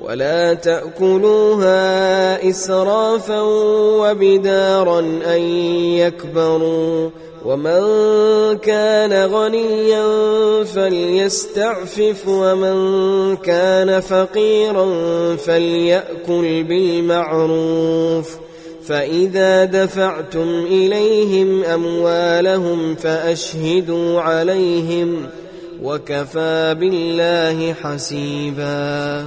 ولا تأكلوها إسرافا وبدارا أن يكبروا ومن كان غنيا فليستعفف ومن كان فقيرا فليأكل بالمعروف فإذا دفعتم إليهم أموالهم فأشهدوا عليهم وكفى بالله حسيبا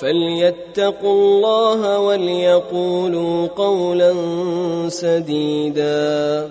فليتقوا الله وليقولوا قولا سديدا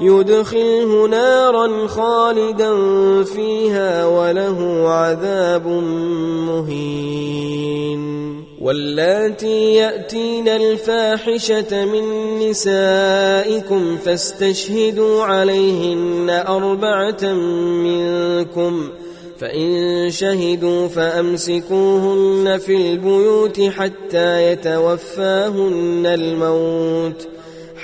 يدخله نارا خالدا فيها وله عذاب مهين. واللاتي يأتين الفاحشة من نسائكم فاستشهدوا عليهن أربعة منكم فإن شهدوا فأمسكوهن في البيوت حتى يتوفاهن الموت.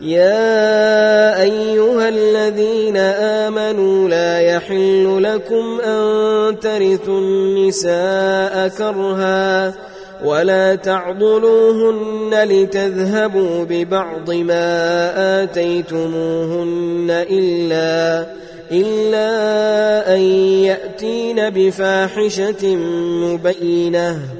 يا أيها الذين آمنوا لا يحل لكم أن ترثوا النساء كرها ولا تعضلوهن لتذهبوا ببعض ما آتيتموهن إلا إلا أن يأتين بفاحشة مبينة.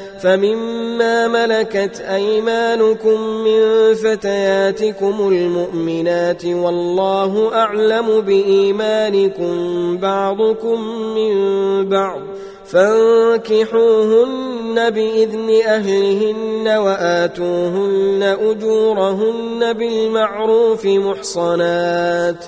فمما ملكت أيمانكم من فتياتكم المؤمنات والله أعلم بإيمانكم بعضكم من بعض فانكحوهن بإذن أهلهن وآتوهن أجورهن بالمعروف محصنات ۖ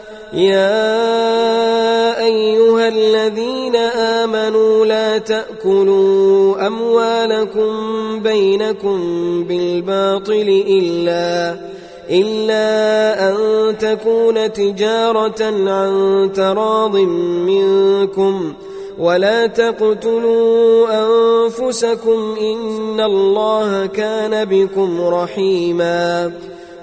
يا أيها الذين آمنوا لا تأكلوا أموالكم بينكم بالباطل إلا إلا أن تكون تجارة عن تراض منكم ولا تقتلوا أنفسكم إن الله كان بكم رحيماً.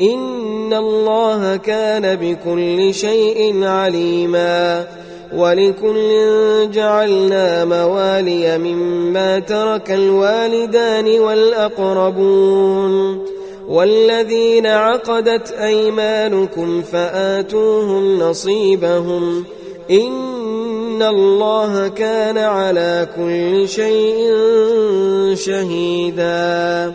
إن الله كان بكل شيء عليما ولكل جعلنا موالي مما ترك الوالدان والأقربون والذين عقدت أيمانكم فآتوهم نصيبهم إن الله كان على كل شيء شهيدا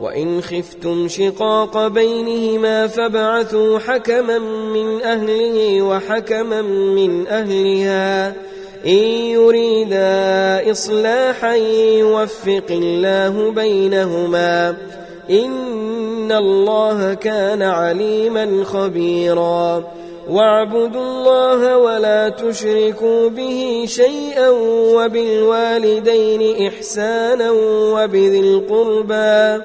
وإن خفتم شقاق بينهما فابعثوا حكما من أهله وحكما من أهلها. إن يريدا إصلاحا يوفق الله بينهما. إن الله كان عليما خبيرا. واعبدوا الله ولا تشركوا به شيئا وبالوالدين إحسانا وبذي القربى.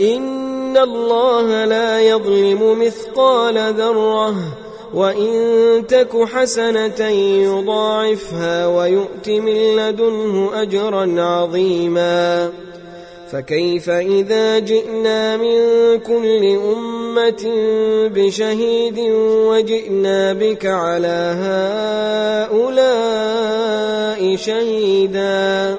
ان الله لا يظلم مثقال ذره وإن تك حسنة يضاعفها ويؤت من لدنه أجرا عظيما فكيف إذا جئنا من كل أمة بشهيد وجئنا بك على هؤلاء شهيدا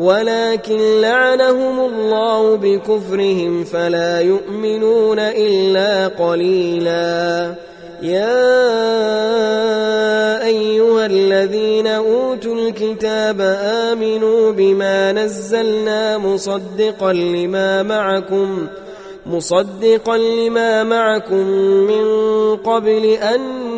ولكن لعنهم الله بكفرهم فلا يؤمنون إلا قليلا. يا أيها الذين أوتوا الكتاب آمنوا بما نزلنا مصدقا لما معكم مصدقا لما معكم من قبل أن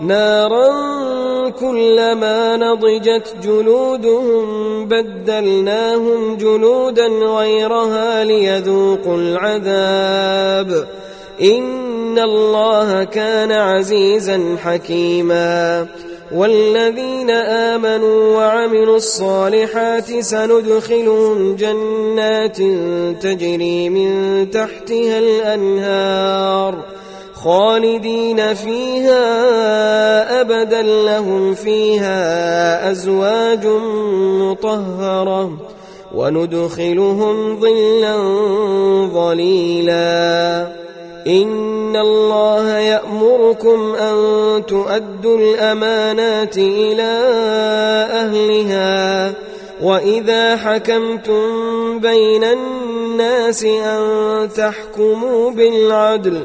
نارا كلما نضجت جلودهم بدلناهم جلودا غيرها ليذوقوا العذاب. إن الله كان عزيزا حكيما. والذين آمنوا وعملوا الصالحات سندخلهم جنات تجري من تحتها الأنهار. خالدين فيها أبدا لهم فيها أزواج مطهرة وندخلهم ظلا ظليلا. إن الله يأمركم أن تؤدوا الأمانات إلى أهلها وإذا حكمتم بين الناس أن تحكموا بالعدل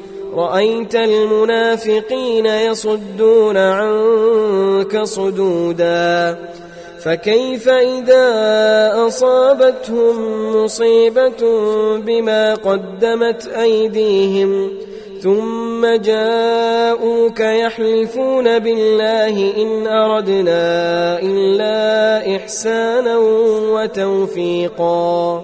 رأيت المنافقين يصدون عنك صدودا فكيف إذا أصابتهم مصيبة بما قدمت أيديهم؟ ثم جاءوك يحلفون بالله إن أردنا إلا إحسانا وتوفيقا.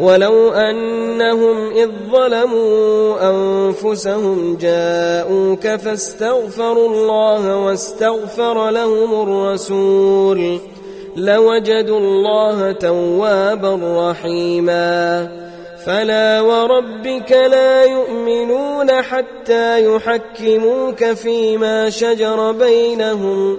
ولو أنهم إذ ظلموا أنفسهم جاءوك فاستغفروا الله واستغفر لهم الرسول لوجدوا الله توابا رحيما. فلا وربك لا يؤمنون حتى يحكموك فيما شجر بينهم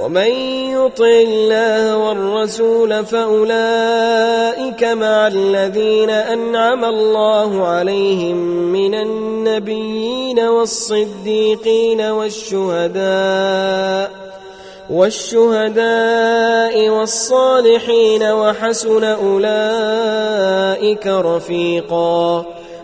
ومن يطع الله والرسول فأولئك مع الذين أنعم الله عليهم من النبيين والصديقين والشهداء والشهداء والصالحين وحسن أولئك رفيقا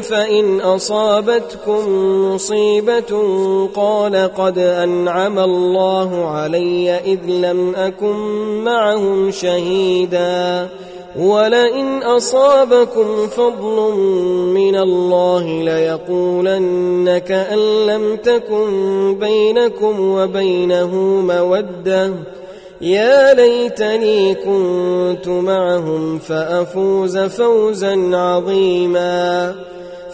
فإن أصابتكم مصيبة قال قد أنعم الله علي إذ لم أكن معهم شهيدا ولئن أصابكم فضل من الله ليقولن كأن لم تكن بينكم وبينه مودة يا ليتني كنت معهم فأفوز فوزا عظيما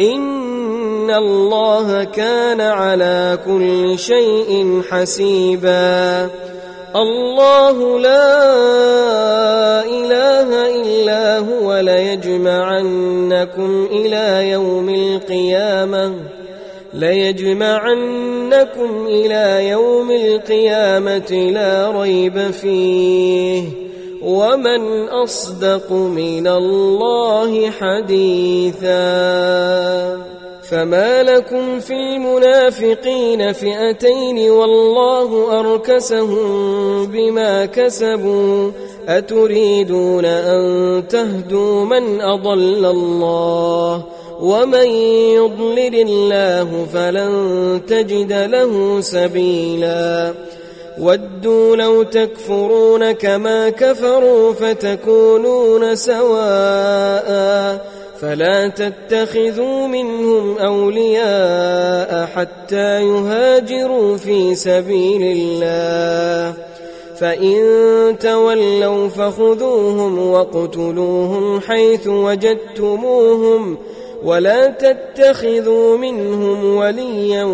إن الله كان على كل شيء حسيبا. الله لا إله إلا هو ليجمعنكم إلى يوم القيامة ليجمعنكم إلى يوم القيامة لا ريب فيه. ومن أصدق من الله حديثا فما لكم في المنافقين فئتين والله أركسهم بما كسبوا أتريدون أن تهدوا من أضل الله ومن يضلل الله فلن تجد له سبيلا ودوا لو تكفرون كما كفروا فتكونون سواء فلا تتخذوا منهم أولياء حتى يهاجروا في سبيل الله. فإن تولوا فخذوهم واقتلوهم حيث وجدتموهم ولا تتخذوا منهم وليا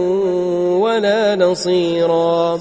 ولا نصيرا.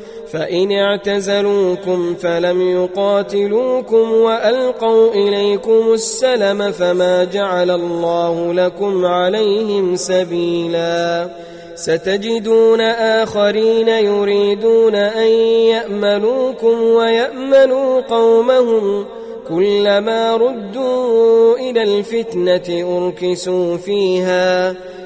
فإن اعتزلوكم فلم يقاتلوكم وألقوا إليكم السلم فما جعل الله لكم عليهم سبيلا. ستجدون آخرين يريدون أن يأمنوكم ويأمنوا قومهم. كلما ردوا إلى الفتنة أركسوا فيها.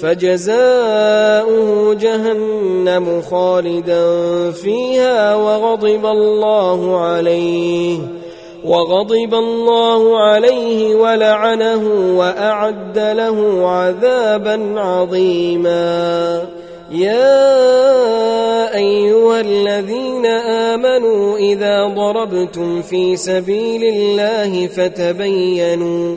فجزاؤه جهنم خالدا فيها وغضب الله عليه وغضب الله عليه ولعنه وأعد له عذابا عظيما. يا أيها الذين آمنوا إذا ضربتم في سبيل الله فتبينوا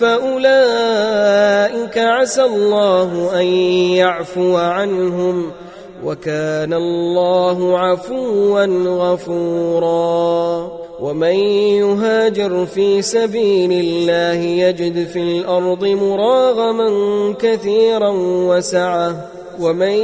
فأولئك عسى الله أن يعفو عنهم وكان الله عفوا غفورا. ومن يهاجر في سبيل الله يجد في الأرض مراغما كثيرا وسعة. ومن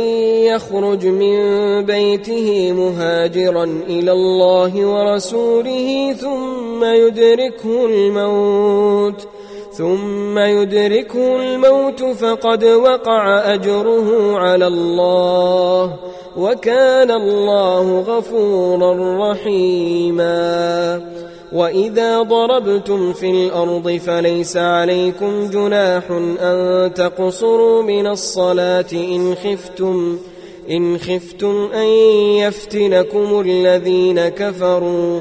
يخرج من بيته مهاجرا إلى الله ورسوله ثم يدركه الموت. ثم يدركه الموت فقد وقع أجره على الله وكان الله غفورا رحيما. وإذا ضربتم في الأرض فليس عليكم جناح أن تقصروا من الصلاة إن خفتم إن خفتم أن يفتنكم الذين كفروا.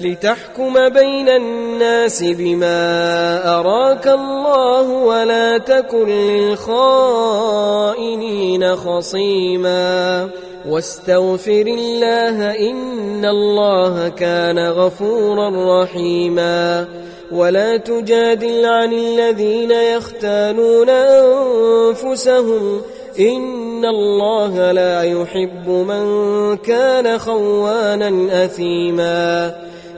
لتحكم بين الناس بما أراك الله ولا تكن للخائنين خصيما واستغفر الله إن الله كان غفورا رحيما ولا تجادل عن الذين يختانون أنفسهم إن الله لا يحب من كان خوانا أثيما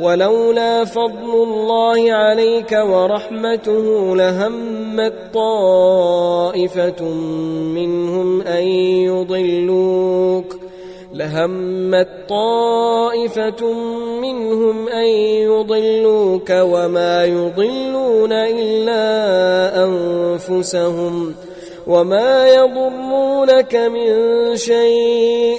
ولولا فضل الله عليك ورحمته لهمت طائفة منهم أن يضلوك لهمت طائفة منهم أن يضلوك وما يضلون إلا أنفسهم وما يضرونك من شيء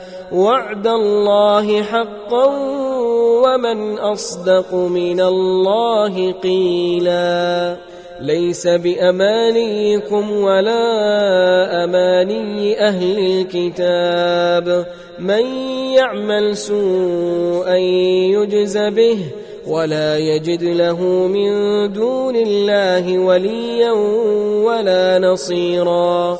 وعد الله حقا ومن أصدق من الله قيلاً. ليس بأمانيكم ولا أماني أهل الكتاب. من يعمل سوءا يجز به ولا يجد له من دون الله وليا ولا نصيرا.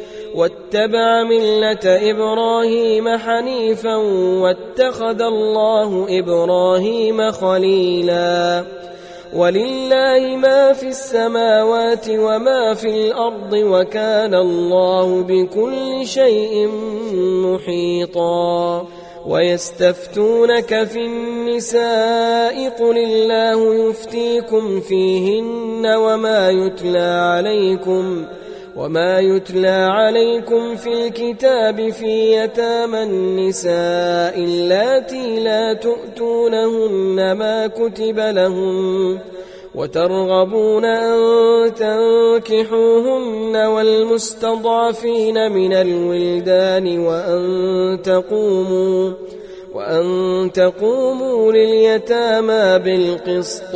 واتبع ملة إبراهيم حنيفا واتخذ الله إبراهيم خليلا. ولله ما في السماوات وما في الأرض وكان الله بكل شيء محيطا. ويستفتونك في النساء قل الله يفتيكم فيهن وما يتلى عليكم وما يتلى عليكم في الكتاب في يتامى النساء اللاتي لا تؤتونهن ما كتب لهن وترغبون أن تنكحوهن والمستضعفين من الولدان وأن تقوموا وأن تقوموا لليتامى بالقسط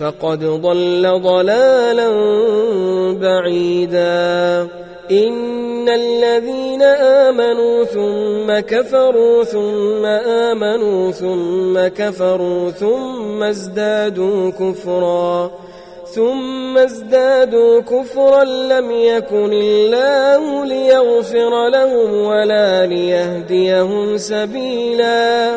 فقد ضل ضلالا بعيدا. إن الذين آمنوا ثم كفروا ثم آمنوا ثم كفروا ثم ازدادوا كفرا. ثم ازدادوا كفرا لم يكن الله ليغفر لهم ولا ليهديهم سبيلا.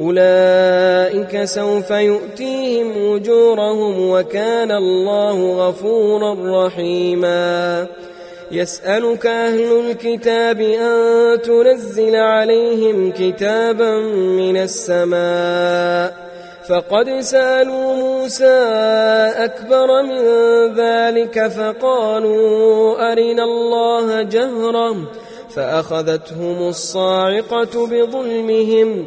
أولئك سوف يؤتيهم أجورهم وكان الله غفورا رحيما. يسألك أهل الكتاب أن تنزل عليهم كتابا من السماء. فقد سألوا موسى أكبر من ذلك فقالوا أرنا الله جهرا فأخذتهم الصاعقة بظلمهم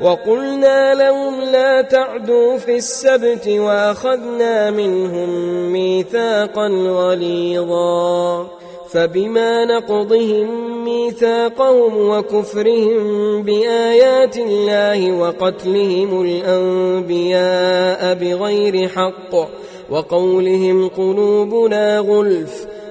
وقلنا لهم لا تعدوا في السبت وأخذنا منهم ميثاقا غليظا فبما نقضهم ميثاقهم وكفرهم بآيات الله وقتلهم الأنبياء بغير حق وقولهم قلوبنا غلف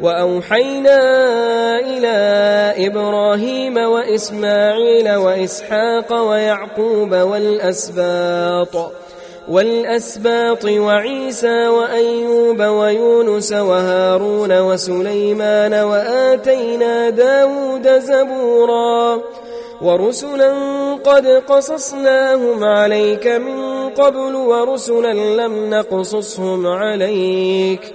وأوحينا إلى إبراهيم وإسماعيل وإسحاق ويعقوب والأسباط والأسباط وعيسى وأيوب ويونس وهارون وسليمان وآتينا داود زبورا ورسلا قد قصصناهم عليك من قبل ورسلا لم نقصصهم عليك.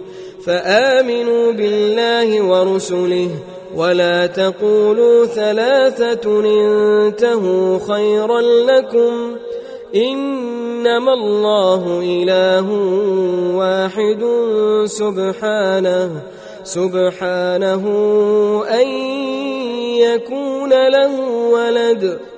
فآمنوا بالله ورسله ولا تقولوا ثلاثة انتهوا خيرا لكم إنما الله إله واحد سبحانه سبحانه أن يكون له ولد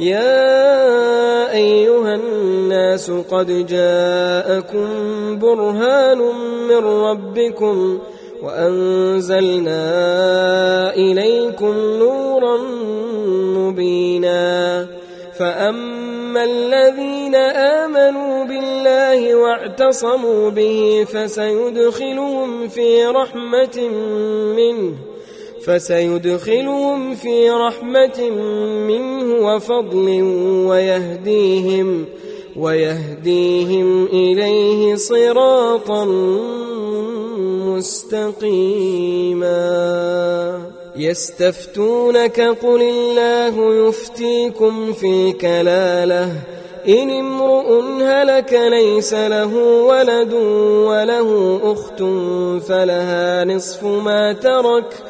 يا أيها الناس قد جاءكم برهان من ربكم وأنزلنا إليكم نورا مبينا. فأما الذين آمنوا بالله واعتصموا به فسيدخلهم في رحمة منه. فسيدخلهم في رحمة منه وفضل ويهديهم ويهديهم إليه صراطا مستقيما. يستفتونك قل الله يفتيكم في الكلالة. إن امرؤ هلك ليس له ولد وله أخت فلها نصف ما ترك.